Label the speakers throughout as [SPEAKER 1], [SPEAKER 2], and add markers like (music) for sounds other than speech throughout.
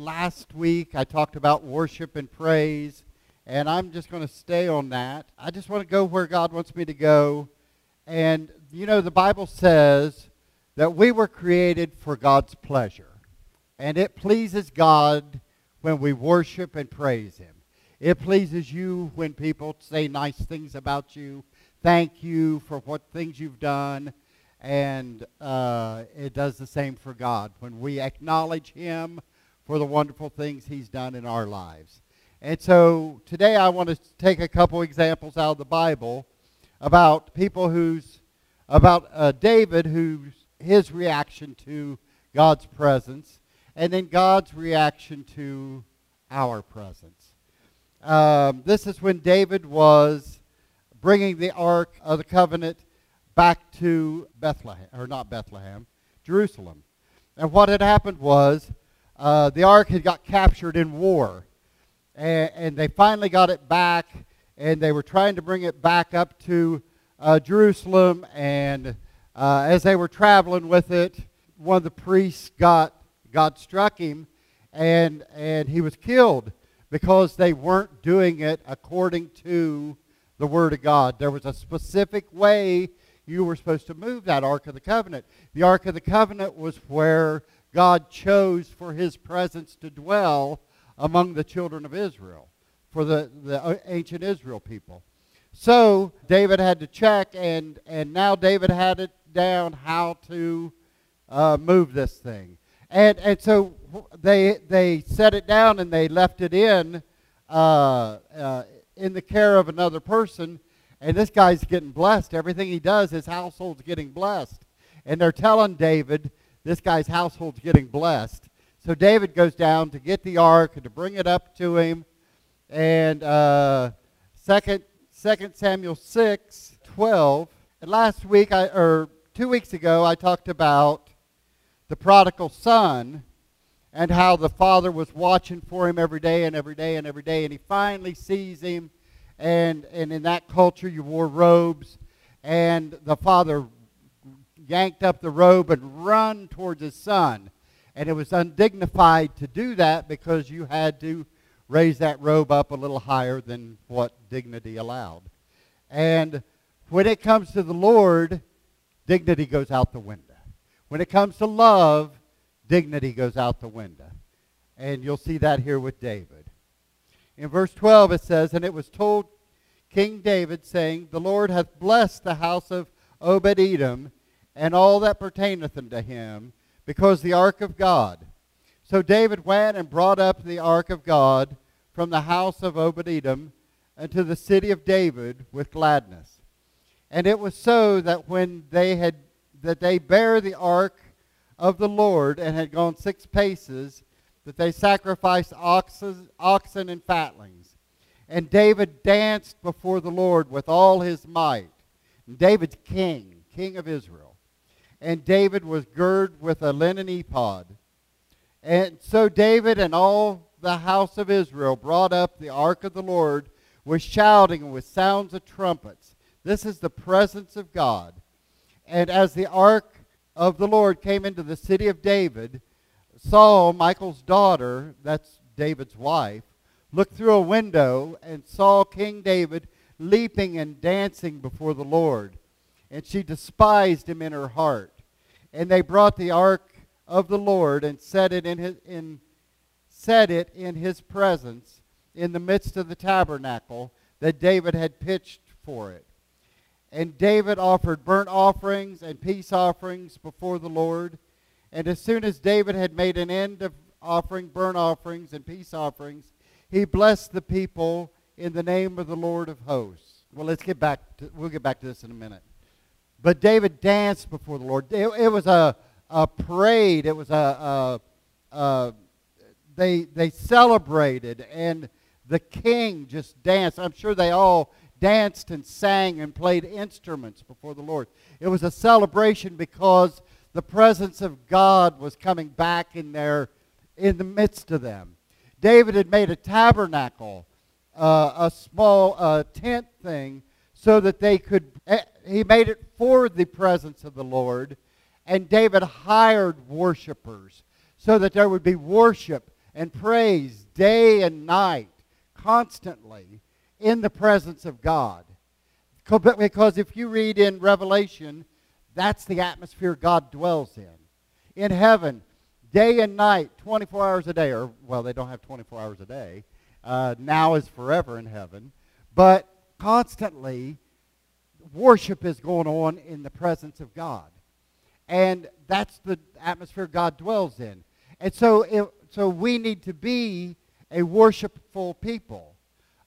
[SPEAKER 1] last week I talked about worship and praise, and I'm just going to stay on that. I just want to go where God wants me to go. And, you know, the Bible says that we were created for God's pleasure, and it pleases God when we worship and praise Him. It pleases you when people say nice things about you, thank you for what things you've done, and uh, it does the same for God when we acknowledge Him for the wonderful things He's done in our lives. And so today I want to take a couple examples out of the Bible about people who's, about uh, David, who's his reaction to God's presence, and then God's reaction to our presence. Um, this is when David was bringing the Ark of the Covenant back to Bethlehem, or not Bethlehem, Jerusalem. And what had happened was uh, the ark had got captured in war, and, and, they finally got it back, and they were trying to bring it back up to uh, Jerusalem. And uh, as they were traveling with it, one of the priests got God struck him, and and he was killed because they weren't doing it according to the Word of God. There was a specific way you were supposed to move that Ark of the Covenant. The Ark of the Covenant was where God chose for his presence to dwell among the children of Israel, for the, the ancient Israel people. So David had to check, and, and now David had it down how to uh, move this thing. And, and so they, they set it down and they left it in, uh, uh, in the care of another person. And this guy's getting blessed. Everything he does, his household's getting blessed. And they're telling David, this guy's household's getting blessed. So David goes down to get the ark and to bring it up to him. And uh, second, second Samuel 6, 12. And last week, I, or two weeks ago, I talked about the prodigal son and how the father was watching for him every day and every day and every day. And he finally sees him. And, and in that culture, you wore robes. And the father yanked up the robe and run towards his son. And it was undignified to do that because you had to raise that robe up a little higher than what dignity allowed. And when it comes to the Lord, dignity goes out the window. When it comes to love, dignity goes out the window. And you'll see that here with David. In verse 12 it says, And it was told King David, saying, The Lord hath blessed the house of Obed-Edom and all that pertaineth unto him, because the ark of God. So David went and brought up the ark of God from the house of Obed-Edom unto the city of David with gladness. And it was so that when they had that they bare the ark of the Lord and had gone six paces, that they sacrificed oxen, oxen and fatlings. And David danced before the Lord with all his might. And David's king, king of Israel and David was girded with a linen ephod. And so David and all the house of Israel brought up the ark of the Lord with shouting and with sounds of trumpets. This is the presence of God. And as the ark of the Lord came into the city of David, Saul, Michael's daughter, that's David's wife, looked through a window and saw King David leaping and dancing before the Lord and she despised him in her heart. And they brought the ark of the Lord and set it in his, in, set it in his presence in the midst of the tabernacle that David had pitched for it. And David offered burnt offerings and peace offerings before the Lord. And as soon as David had made an end of offering burnt offerings and peace offerings, he blessed the people in the name of the Lord of hosts. Well, let's get back to, we'll get back to this in a minute. But David danced before the Lord. It, it was a, a parade. It was a, a, a, they they celebrated, and the king just danced. I'm sure they all danced and sang and played instruments before the Lord. It was a celebration because the presence of God was coming back in there in the midst of them. David had made a tabernacle, uh, a small uh, tent thing, so that they could eh, he made it for the presence of the Lord. And David hired worshipers so that there would be worship and praise day and night, constantly in the presence of God. Because if you read in Revelation, that's the atmosphere God dwells in. In heaven, day and night, 24 hours a day, or, well, they don't have 24 hours a day. Uh, now is forever in heaven. But constantly, worship is going on in the presence of God. And that's the atmosphere God dwells in. And so, it, so we need to be a worshipful people.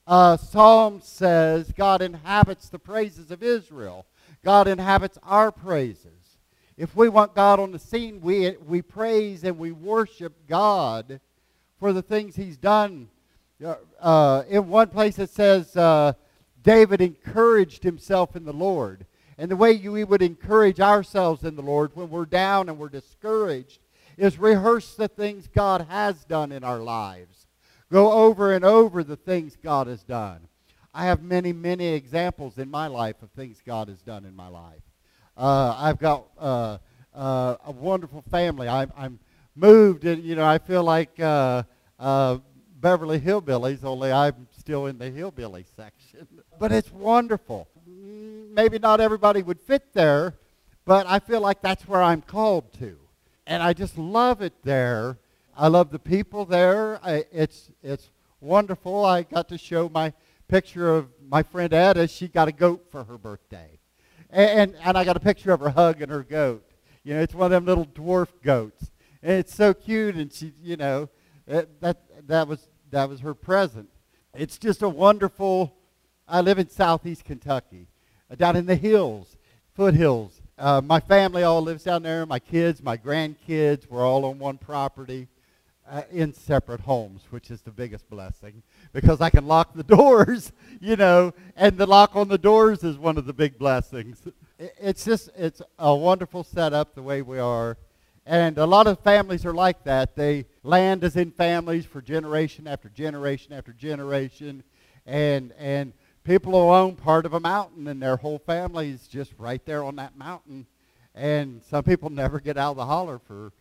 [SPEAKER 1] Uh, Psalm says God inhabits the praises of Israel. God inhabits our praises. If we want God on the scene, we, we praise and we worship God for the things he's done. Uh, uh in one place it says uh, David encouraged himself in the Lord. And the way we would encourage ourselves in the Lord when we're down and we're discouraged is rehearse the things God has done in our lives. Go over and over the things God has done. I have many, many examples in my life of things God has done in my life. Uh, I've got uh, uh, a wonderful family. I'm, I'm moved, and you know, I feel like uh, uh, Beverly Hillbillies, only I'm still in the hillbilly section. But it's wonderful. Mm, maybe not everybody would fit there, but I feel like that's where I'm called to. And I just love it there. I love the people there. I, it's, it's wonderful. I got to show my picture of my friend Etta. She got a goat for her birthday. And, and, and I got a picture of her hugging her goat. You know, it's one of them little dwarf goats. And it's so cute, and she, you know, it, that, that, was, that was her present. It's just a wonderful, I live in southeast Kentucky, uh, down in the hills, foothills. Uh, my family all lives down there. My kids, my grandkids, we're all on one property uh, in separate homes, which is the biggest blessing because I can lock the (laughs) doors, you know, and the lock on the doors is one of the big blessings. It's just, it's a wonderful setup the way we are. And a lot of families are like that. They land is in families for generation after generation after generation. And, and people who own part of a mountain and their whole family is just right there on that mountain. And some people never get out of the holler for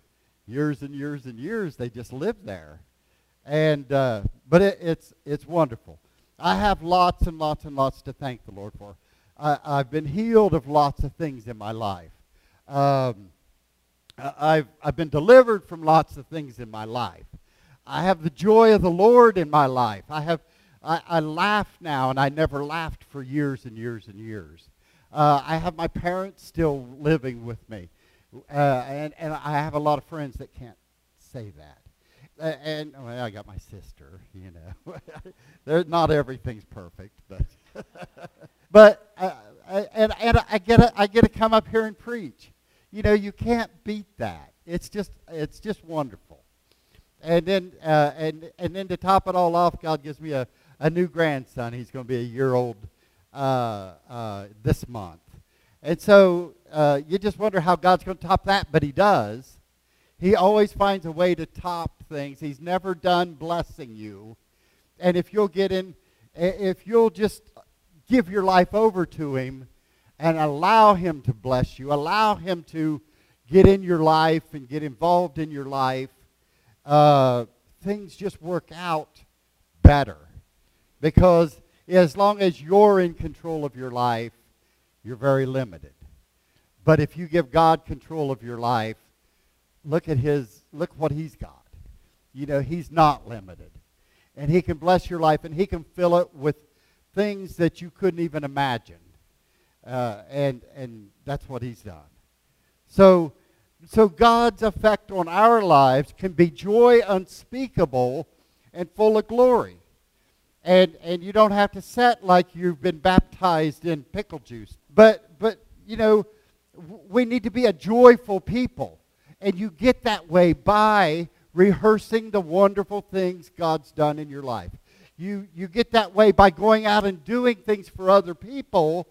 [SPEAKER 1] years and years and years. They just live there. And, uh, but it, it's, it's wonderful. I have lots and lots and lots to thank the Lord for. I, I've been healed of lots of things in my life. Um, I've, I've been delivered from lots of things in my life. I have the joy of the Lord in my life. I have I, I laugh now, and I never laughed for years and years and years. Uh, I have my parents still living with me, uh, and, and I have a lot of friends that can't say that. Uh, and well, I got my sister, you know. (laughs) not everything's perfect, but (laughs) but uh, and and I get a, I get to come up here and preach you know, you can't beat that. It's just, it's just wonderful. And then, uh, and, and then to top it all off, God gives me a, a new grandson. He's going to be a year old uh, uh, this month. And so uh, you just wonder how God's going to top that, but he does. He always finds a way to top things. He's never done blessing you. And if you'll get in, if you'll just give your life over to him, and allow Him to bless you. Allow Him to get in your life and get involved in your life. Uh, things just work out better. Because as long as you're in control of your life, you're very limited. But if you give God control of your life, look at his look what he's got. You know, he's not limited. And he can bless your life and he can fill it with things that you couldn't even imagine. Uh, and, and that's what he's done. So, so God's effect on our lives can be joy unspeakable and full of glory. And, and you don't have to set like you've been baptized in pickle juice. But, but, you know, we need to be a joyful people. And you get that way by rehearsing the wonderful things God's done in your life. You, you get that way by going out and doing things for other people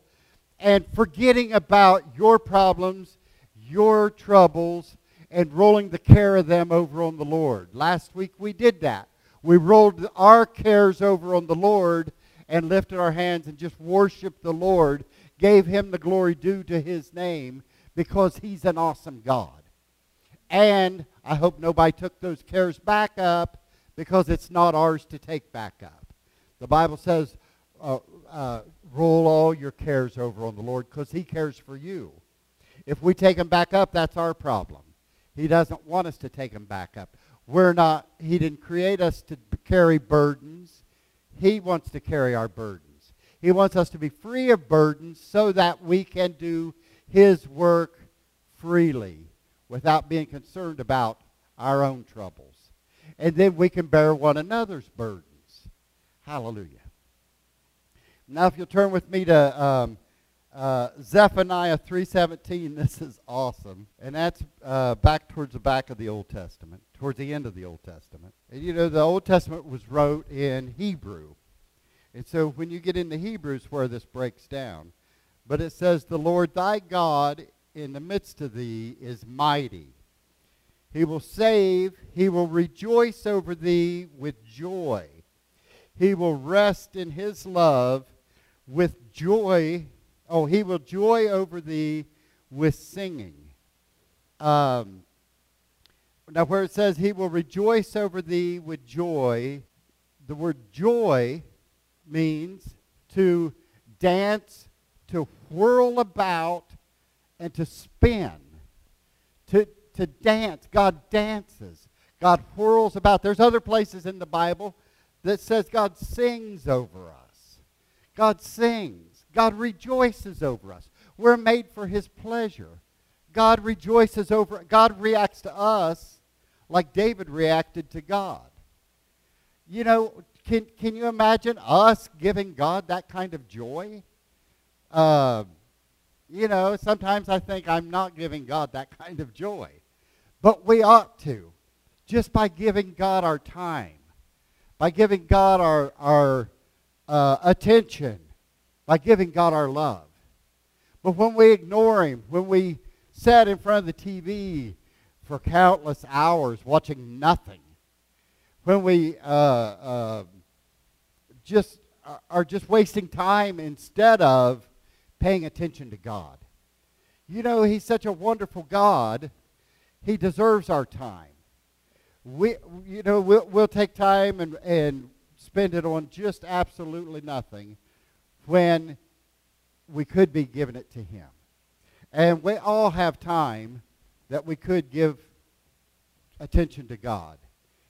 [SPEAKER 1] and forgetting about your problems, your troubles, and rolling the care of them over on the Lord. Last week we did that. We rolled our cares over on the Lord and lifted our hands and just worshiped the Lord, gave him the glory due to his name because he's an awesome God. And I hope nobody took those cares back up because it's not ours to take back up. The Bible says, uh, uh, roll all your cares over on the Lord because he cares for you. If we take them back up, that's our problem. He doesn't want us to take them back up. We're not, he didn't create us to carry burdens. He wants to carry our burdens. He wants us to be free of burdens so that we can do his work freely without being concerned about our own troubles. And then we can bear one another's burdens. Hallelujah. Now, if you'll turn with me to um, uh, Zephaniah 3.17, this is awesome. And that's uh, back towards the back of the Old Testament, towards the end of the Old Testament. And you know, the Old Testament was wrote in Hebrew. And so when you get into Hebrews where this breaks down, but it says, The Lord thy God in the midst of thee is mighty. He will save, he will rejoice over thee with joy. He will rest in his love with joy. Oh, he will joy over thee with singing. Um, now, where it says he will rejoice over thee with joy, the word joy means to dance, to whirl about, and to spin, to, to dance. God dances. God whirls about. There's other places in the Bible that says God sings over us. God sings. God rejoices over us. We're made for his pleasure. God rejoices over God reacts to us like David reacted to God. You know, can, can you imagine us giving God that kind of joy? Uh, you know, sometimes I think I'm not giving God that kind of joy. But we ought to, just by giving God our time, by giving God our, our uh, attention, by giving God our love. But when we ignore him, when we sat in front of the TV for countless hours watching nothing, when we uh, uh, just are just wasting time instead of paying attention to God. You know, he's such a wonderful God. He deserves our time. We, you know, we'll, we'll take time and, and spend it on just absolutely nothing when we could be giving it to him. And we all have time that we could give attention to God.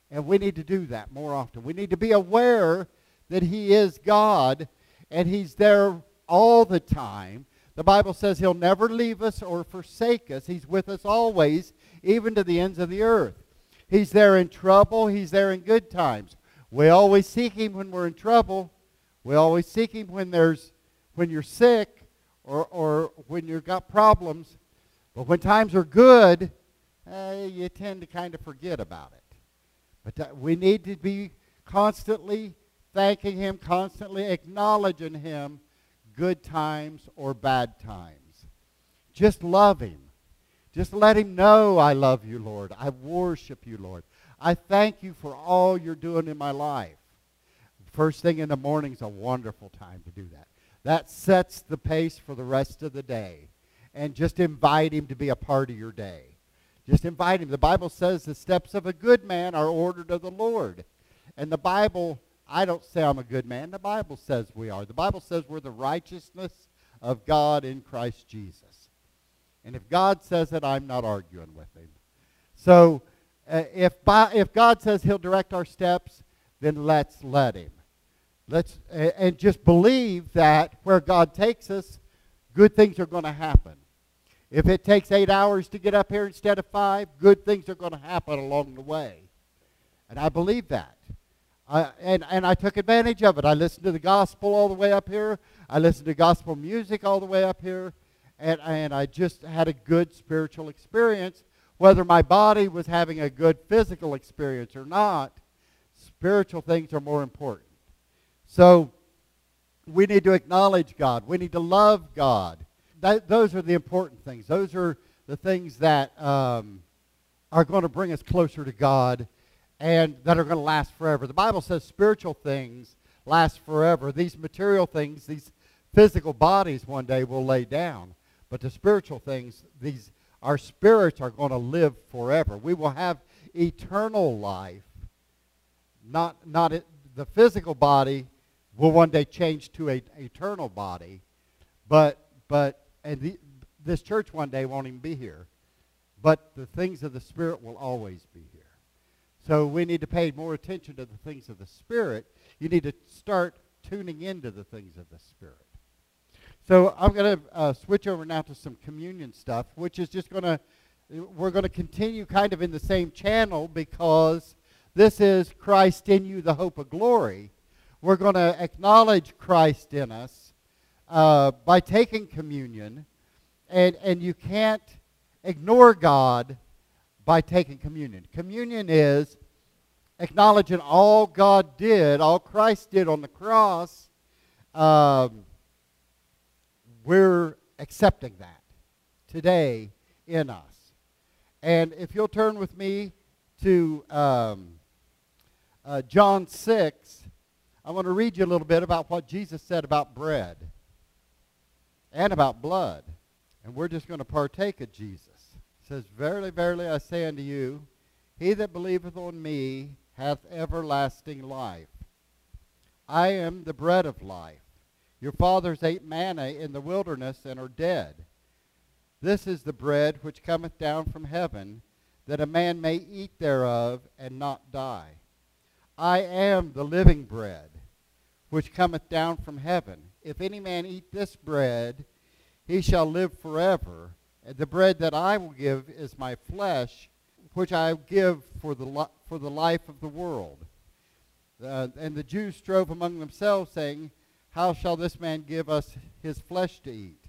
[SPEAKER 1] And we need to do that more often. We need to be aware that he is God and he's there all the time. The Bible says he'll never leave us or forsake us. He's with us always, even to the ends of the earth. He's there in trouble. He's there in good times. We always seek him when we're in trouble. We always seek him when there's when you're sick or, or when you've got problems. But when times are good, uh, you tend to kind of forget about it. But that, we need to be constantly thanking him, constantly acknowledging him, good times or bad times. Just love him. Just let him know I love you, Lord. I worship you, Lord. I thank you for all you're doing in my life. First thing in the morning is a wonderful time to do that. That sets the pace for the rest of the day. And just invite him to be a part of your day. Just invite him. The Bible says the steps of a good man are ordered of the Lord. And the Bible I don't say I'm a good man. The Bible says we are. The Bible says we're the righteousness of God in Christ Jesus. And if God says it, I'm not arguing with him. So uh, if, by, if God says he'll direct our steps, then let's let him. Let's, uh, and just believe that where God takes us, good things are going to happen. If it takes eight hours to get up here instead of five, good things are going to happen along the way. And I believe that. I, and, and I took advantage of it. I listened to the gospel all the way up here. I listened to gospel music all the way up here. And, and I just had a good spiritual experience. Whether my body was having a good physical experience or not, spiritual things are more important. So we need to acknowledge God. We need to love God. That, those are the important things. Those are the things that um, are going to bring us closer to God and that are going to last forever. The Bible says spiritual things last forever. These material things, these physical bodies one day will lay down. But the spiritual things, these our spirits are going to live forever. We will have eternal life not, not it, the physical body will one day change to a eternal body, but, but and the, this church one day won't even be here. But the things of the Spirit will always be here. So we need to pay more attention to the things of the Spirit. You need to start tuning into the things of the Spirit. So I'm going to uh, switch over now to some communion stuff, which is just going to, we're going to continue kind of in the same channel because this is Christ in you, the hope of glory. We're going to acknowledge Christ in us uh, by taking communion, and, and you can't ignore God by taking communion. Communion is acknowledging all God did, all Christ did on the cross. Um, we're accepting that today in us. And if you'll turn with me to um, uh, John 6, I want to read you a little bit about what Jesus said about bread and about blood. And we're just going to partake of Jesus. Says, Verily, verily, I say unto you, he that believeth on me hath everlasting life. I am the bread of life. Your fathers ate manna in the wilderness and are dead. This is the bread which cometh down from heaven, that a man may eat thereof and not die. I am the living bread, which cometh down from heaven. If any man eat this bread, he shall live forever. And the bread that I will give is my flesh, which I give for the, for the life of the world. Uh, and the Jews strove among themselves, saying, How shall this man give us his flesh to eat?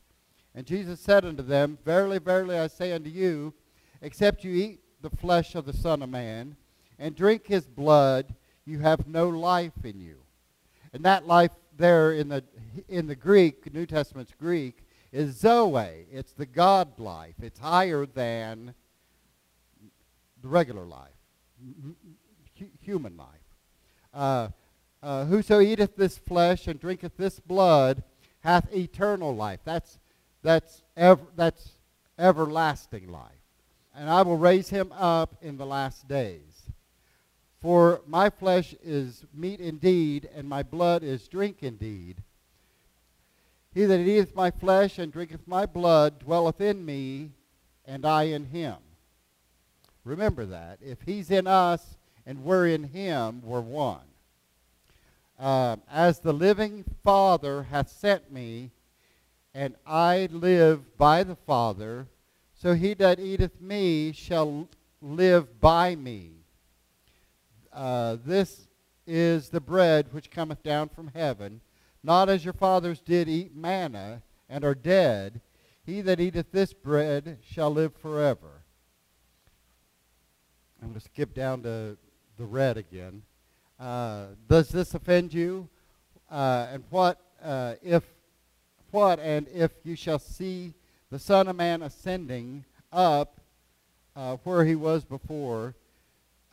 [SPEAKER 1] And Jesus said unto them, Verily, verily, I say unto you, except you eat the flesh of the Son of Man, and drink his blood, you have no life in you. And that life there in the, in the Greek, New Testament's Greek, is Zoe. It's the God life. It's higher than the regular life, human life. Uh, uh, whoso eateth this flesh and drinketh this blood hath eternal life. That's, that's, ever, that's everlasting life. And I will raise him up in the last days. For my flesh is meat indeed, and my blood is drink indeed. He that eateth my flesh and drinketh my blood dwelleth in me, and I in him. Remember that. If he's in us and we're in him, we're one. Uh, as the living Father hath sent me, and I live by the Father, so he that eateth me shall live by me. Uh, this is the bread which cometh down from heaven, not as your fathers did eat manna and are dead. He that eateth this bread shall live forever. I'm going to skip down to the red again. Uh, does this offend you? Uh, and what uh, if what and if you shall see the Son of Man ascending up uh, where he was before?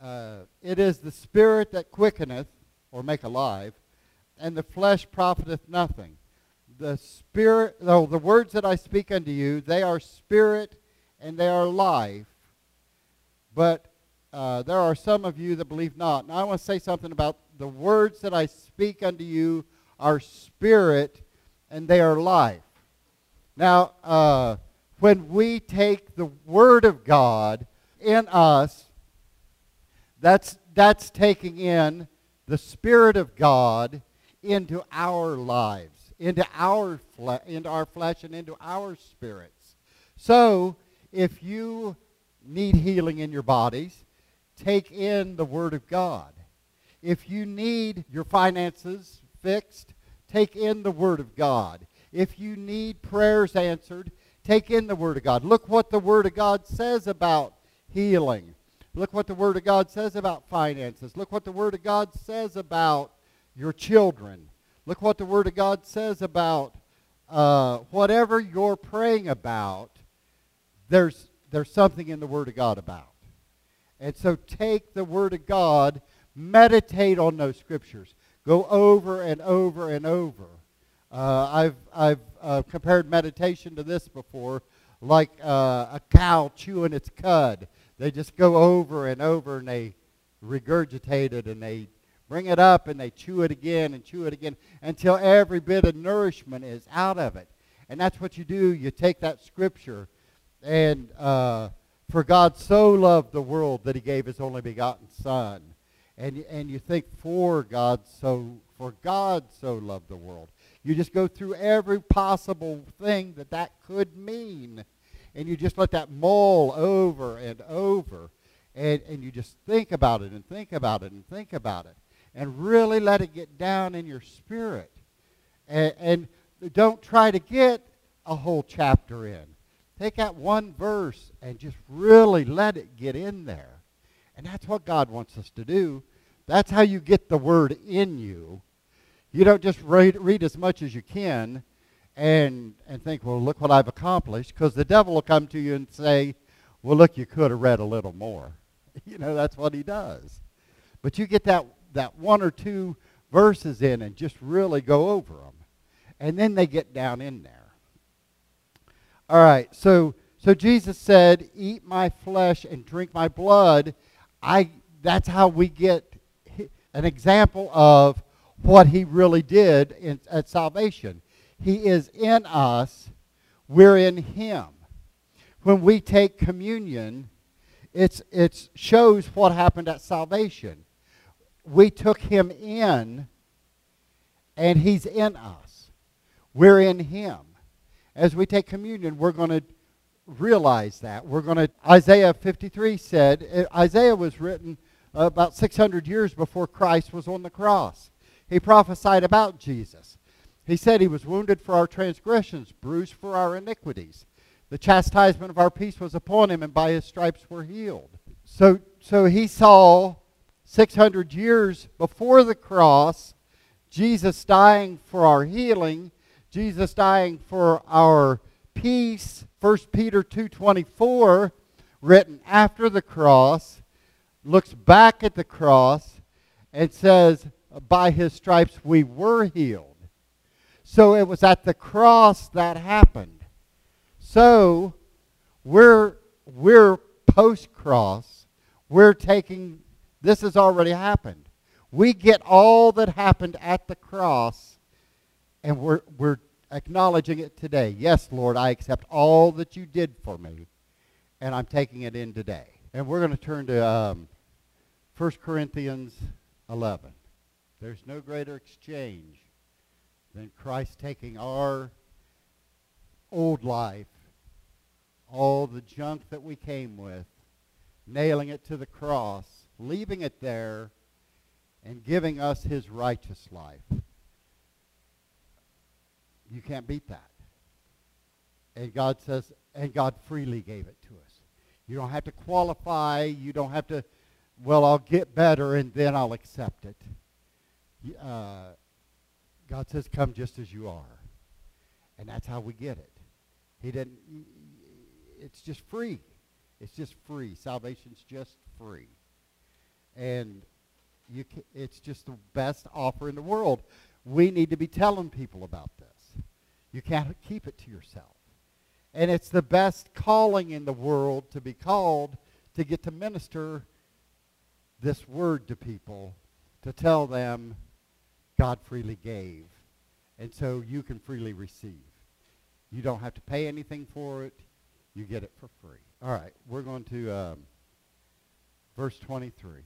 [SPEAKER 1] Uh, it is the Spirit that quickeneth or make alive, and the flesh profiteth nothing. The spirit, though the words that I speak unto you, they are spirit and they are life. But uh, there are some of you that believe not. Now I want to say something about the words that I speak unto you are spirit and they are life. Now, uh, when we take the Word of God in us, that's, that's taking in the Spirit of God into our lives, into our, fle- into our flesh and into our spirits. So, if you need healing in your bodies, take in the Word of God. If you need your finances fixed, take in the Word of God. If you need prayers answered, take in the Word of God. Look what the Word of God says about healing. Look what the Word of God says about finances. Look what the Word of God says about your children. Look what the Word of God says about uh, whatever you're praying about, there's, there's something in the Word of God about. And so take the Word of God, meditate on those scriptures. Go over and over and over. Uh, I've, I've uh, compared meditation to this before, like uh, a cow chewing its cud. They just go over and over and they regurgitate it and they bring it up and they chew it again and chew it again until every bit of nourishment is out of it. And that's what you do. You take that scripture and uh, for God so loved the world that he gave his only begotten son. And, and you think for God so for God so loved the world. You just go through every possible thing that that could mean. And you just let that mull over and over. And, and you just think about it and think about it and think about it. And really let it get down in your spirit. And, and don't try to get a whole chapter in. Take that one verse and just really let it get in there. And that's what God wants us to do. That's how you get the word in you. You don't just read, read as much as you can and, and think, well, look what I've accomplished, because the devil will come to you and say, well, look, you could have read a little more. (laughs) you know, that's what he does. But you get that, that one or two verses in and just really go over them. And then they get down in there. All right, so so Jesus said, "Eat my flesh and drink my blood." I that's how we get an example of what he really did in, at salvation. He is in us, we're in him. When we take communion, it's it shows what happened at salvation. We took him in and he's in us. We're in him as we take communion, we're going to realize that. We're going to, Isaiah 53 said, uh, Isaiah was written about 600 years before Christ was on the cross. He prophesied about Jesus. He said he was wounded for our transgressions, bruised for our iniquities. The chastisement of our peace was upon him, and by his stripes we're healed. So, so he saw 600 years before the cross Jesus dying for our healing Jesus dying for our peace. 1 Peter 2.24, written after the cross, looks back at the cross and says, by his stripes we were healed. So it was at the cross that happened. So we're, we're post-cross. We're taking, this has already happened. We get all that happened at the cross and we're, we're acknowledging it today. Yes, Lord, I accept all that you did for me, and I'm taking it in today. And we're going to turn to um, 1 Corinthians 11. There's no greater exchange than Christ taking our old life, all the junk that we came with, nailing it to the cross, leaving it there, and giving us his righteous life. You can't beat that. And God says, and God freely gave it to us. You don't have to qualify. You don't have to, well, I'll get better and then I'll accept it. Uh, God says, come just as you are. And that's how we get it. He didn't, it's just free. It's just free. Salvation's just free. And you can, it's just the best offer in the world. We need to be telling people about this. You can't keep it to yourself. And it's the best calling in the world to be called to get to minister this word to people, to tell them God freely gave. And so you can freely receive. You don't have to pay anything for it. You get it for free. All right, we're going to um, verse 23.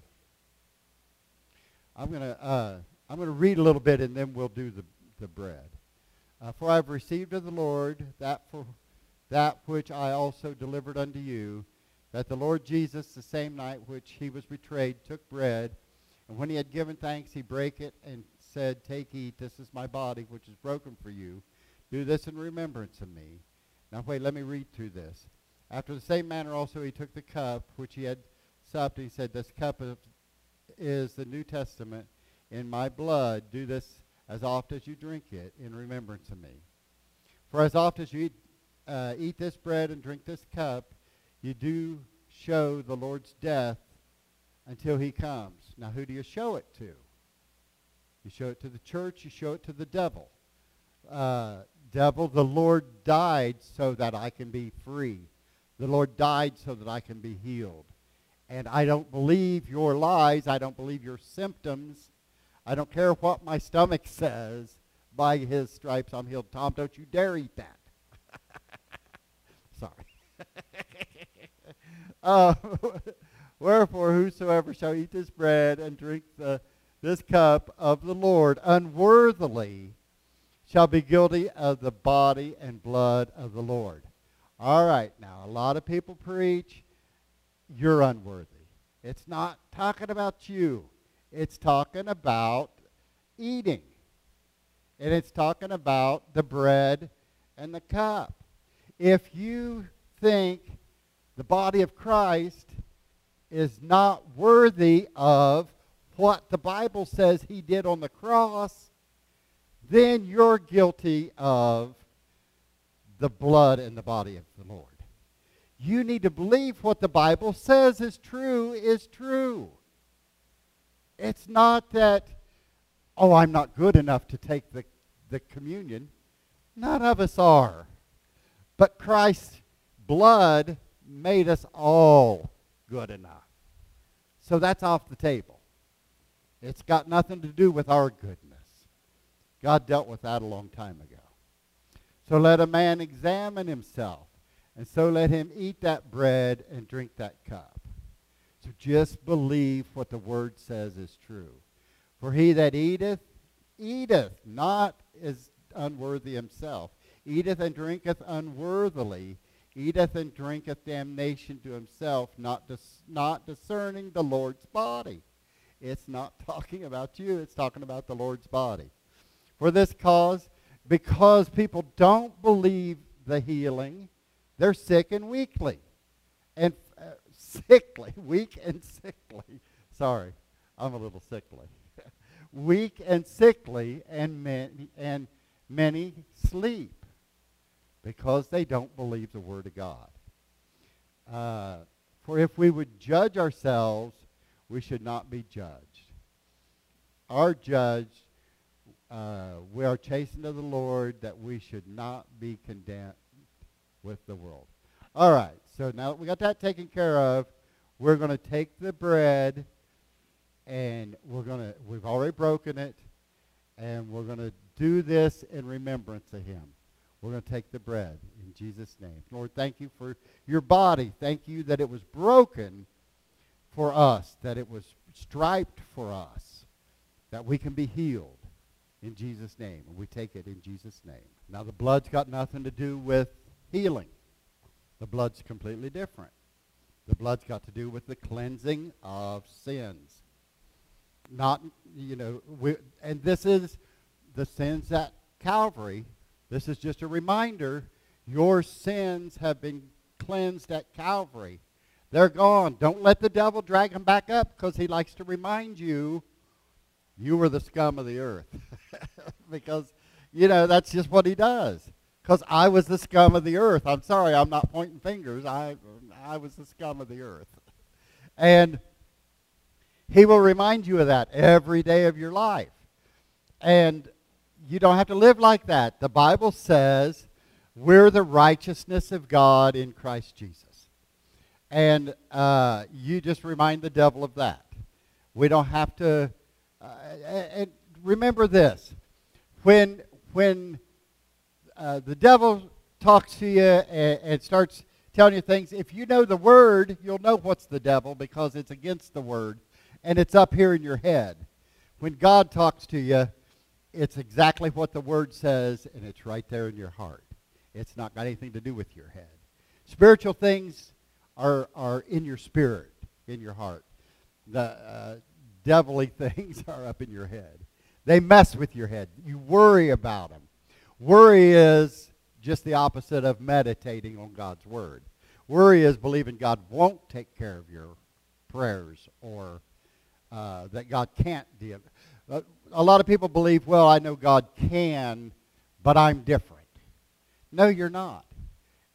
[SPEAKER 1] I'm going to uh, I'm going to read a little bit and then we'll do the, the bread. Uh, for I have received of the Lord that for that which I also delivered unto you, that the Lord Jesus, the same night which he was betrayed, took bread, and when he had given thanks, he brake it and said, Take, eat, this is my body, which is broken for you. Do this in remembrance of me. Now wait, let me read through this. After the same manner also he took the cup which he had supped, and he said, This cup is the New Testament in my blood. Do this as oft as you drink it in remembrance of me. For as oft as you eat, uh, eat this bread and drink this cup, you do show the Lord's death until he comes. Now, who do you show it to? You show it to the church, you show it to the devil. Uh, devil, the Lord died so that I can be free. The Lord died so that I can be healed. And I don't believe your lies. I don't believe your symptoms. I don't care what my stomach says. By his stripes I'm healed. Tom, don't you dare eat that. (laughs) Sorry. (laughs) uh, (laughs) Wherefore, whosoever shall eat this bread and drink the, this cup of the Lord unworthily shall be guilty of the body and blood of the Lord. All right, now, a lot of people preach, you're unworthy. It's not talking about you. It's talking about eating. And it's talking about the bread and the cup. If you think the body of Christ is not worthy of what the Bible says he did on the cross, then you're guilty of the blood and the body of the Lord. You need to believe what the Bible says is true is true. It's not that, oh, I'm not good enough to take the, the communion. None of us are. But Christ's blood made us all good enough. So that's off the table. It's got nothing to do with our goodness. God dealt with that a long time ago. So let a man examine himself, and so let him eat that bread and drink that cup. So just believe what the word says is true. For he that eateth, eateth, not is unworthy himself, eateth and drinketh unworthily, eateth and drinketh damnation to himself, not, dis- not discerning the Lord's body. It's not (laughs) talking about you, it's talking about the Lord's body. For this cause, because people don't believe the healing, they're sick and weakly. And sickly, weak and sickly. Sorry, I'm a little sickly. (laughs) weak and sickly, and many, and many sleep because they don't believe the Word of God. Uh, for if we would judge ourselves, we should not be judged. Our judge, uh, we are chastened of the Lord that we should not be condemned with the world. All right, so now that we got that taken care of, we're going to take the bread and we're going to, we've already broken it, and we're going to do this in remembrance of him. We're going to take the bread in Jesus' name. Lord, thank you for your body. Thank you that it was broken for us, that it was striped for us, that we can be healed in Jesus' name. And we take it in Jesus' name. Now, the blood's got nothing to do with healing. The blood's completely different. The blood's got to do with the cleansing of sins. Not, you know, we, and this is the sins at Calvary this is just a reminder your sins have been cleansed at Calvary. They're gone. Don't let the devil drag them back up because he likes to remind you you were the scum of the earth. (laughs) because, you know, that's just what he does. Because I was the scum of the earth. I'm sorry, I'm not pointing fingers. I, I was the scum of the earth. And he will remind you of that every day of your life. And you don't have to live like that. The Bible says we're the righteousness of God in Christ Jesus. And uh, you just remind the devil of that. We don't have to. Uh, and remember this when, when uh, the devil talks to you and, and starts telling you things, if you know the word, you'll know what's the devil because it's against the word and it's up here in your head. When God talks to you, it's exactly what the word says, and it's right there in your heart. It's not got anything to do with your head. Spiritual things are, are in your spirit, in your heart. The uh, devilly (laughs) things are up in your head. They mess with your head. You worry about them. Worry is just the opposite of meditating on God's word. Worry is believing God won't take care of your prayers or uh, that God can't deal. Uh, a lot of people believe, well, I know God can, but I'm different. No, you're not.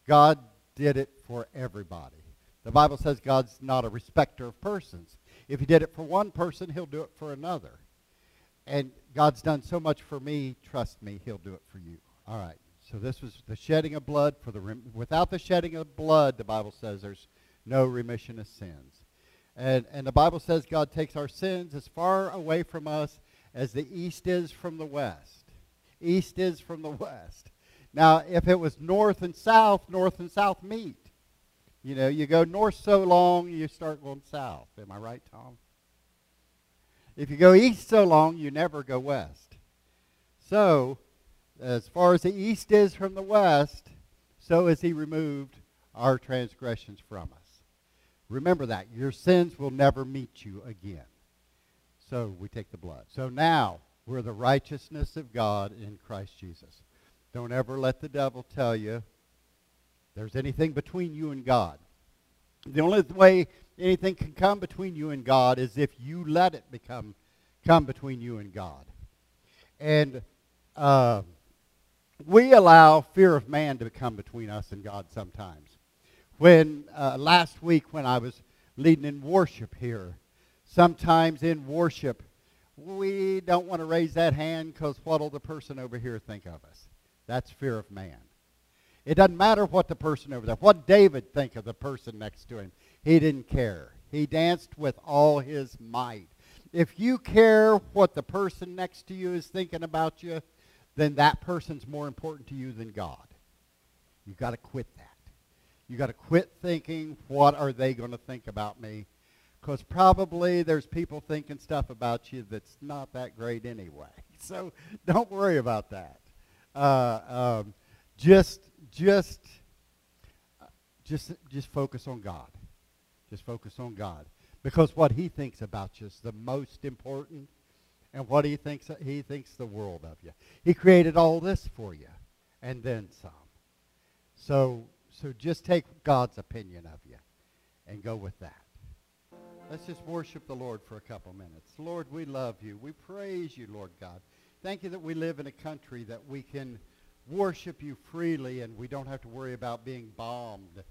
[SPEAKER 1] God did it for everybody. The Bible says God's not a respecter of persons. If he did it for one person, he'll do it for another. And God's done so much for me, trust me, he'll do it for you. All right. So this was the shedding of blood for the rem- without the shedding of blood, the Bible says there's no remission of sins. And and the Bible says God takes our sins as far away from us as the east is from the west. East is from the west. Now, if it was north and south, north and south meet. You know, you go north so long, you start going south. Am I right, Tom? If you go east so long, you never go west. So, as far as the east is from the west, so has he removed our transgressions from us. Remember that. Your sins will never meet you again. So we take the blood. So now we're the righteousness of God in Christ Jesus. Don't ever let the devil tell you there's anything between you and God. The only way anything can come between you and God is if you let it become come between you and God. And uh, we allow fear of man to come between us and God sometimes. When uh, last week when I was leading in worship here, sometimes in worship we don't want to raise that hand because what'll the person over here think of us? That's fear of man. It doesn't matter what the person over there, what David think of the person next to him. He didn't care. He danced with all his might. If you care what the person next to you is thinking about you, then that person's more important to you than God. You've got to quit that. You've got to quit thinking, what are they going to think about me? Because probably there's people thinking stuff about you that's not that great anyway. (laughs) So don't worry about that. Uh, um, just, just, just, just focus on God. Just focus on God. Because what he thinks about you is the most important and what he thinks he thinks the world of you. He created all this for you and then some. So so just take God's opinion of you and go with that. Let's just worship the Lord for a couple minutes. Lord, we love you. We praise you, Lord God. Thank you that we live in a country that we can worship you freely and we don't have to worry about being bombed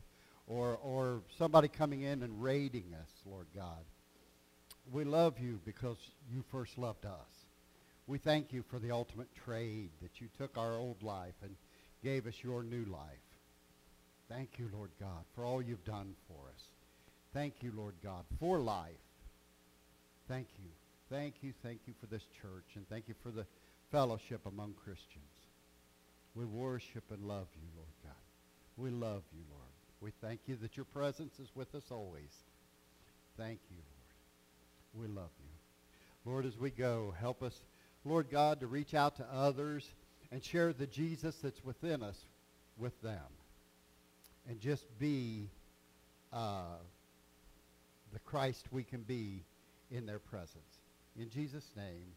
[SPEAKER 1] or, or somebody coming in and raiding us, Lord God. We love you because you first loved us. We thank you for the ultimate trade that you took our old life and gave us your new life. Thank you, Lord God, for all you've done for us. Thank you, Lord God, for life. Thank you. Thank you, thank you for this church, and thank you for the fellowship among Christians. We worship and love you, Lord God. We love you, Lord. We thank you that your presence is with us always. Thank you, Lord. We love you. Lord, as we go, help us, Lord God, to reach out to others and share the Jesus that's within us with them. And just be uh, the Christ we can be in their presence. In Jesus' name,